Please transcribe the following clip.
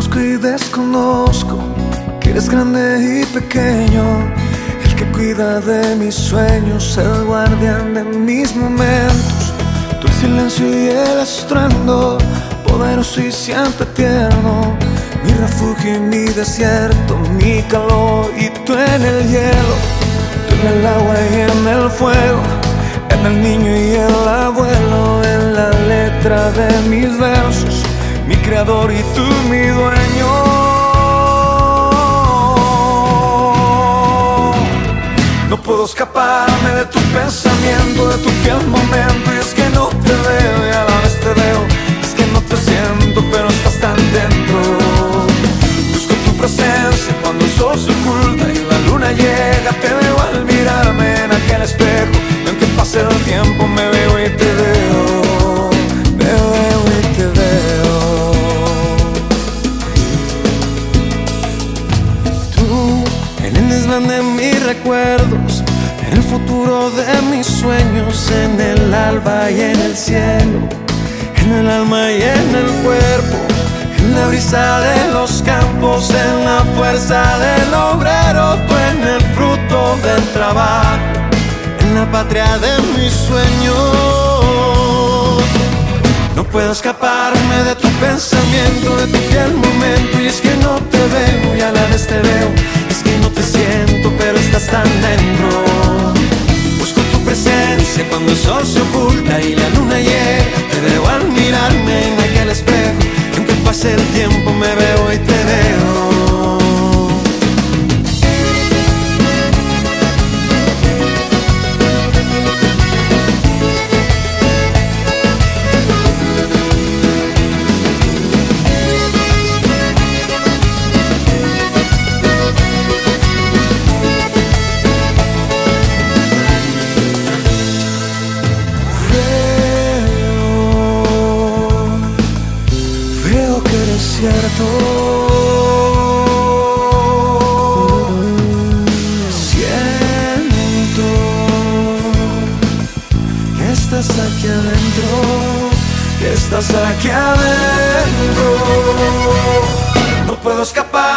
Conozco y desconozco que eres grande y pequeño, el que cuida de mis sueños, el guardián de mis momentos. Tu silencio y el estruendo, poderoso y siempre tierno, mi refugio y mi desierto, mi calor y tú en el hielo, tú en el agua y en el fuego, en el niño y el abuelo, en la letra de mis versos y tú mi dueño. No puedo escaparme de tu pensamiento, de tu fiel momento, y es que no te veo y a la vez te veo, es que no te siento, pero estás tan dentro. Busco tu presencia cuando el sol se oculta y la luna llega, te veo al mirarme en aquel espejo, y aunque pase el tiempo me veo desván de mis recuerdos, el futuro de mis sueños, en el alba y en el cielo, en el alma y en el cuerpo, en la brisa de los campos, en la fuerza del obrero, tú en el fruto del trabajo, en la patria de mis sueños. No puedo escaparme de tu pensamiento, de tu fiel momento Y es que no te veo y a la vez te veo cuando el sol se oculta estás aquí adentro, estás aquí adentro. No puedo escapar.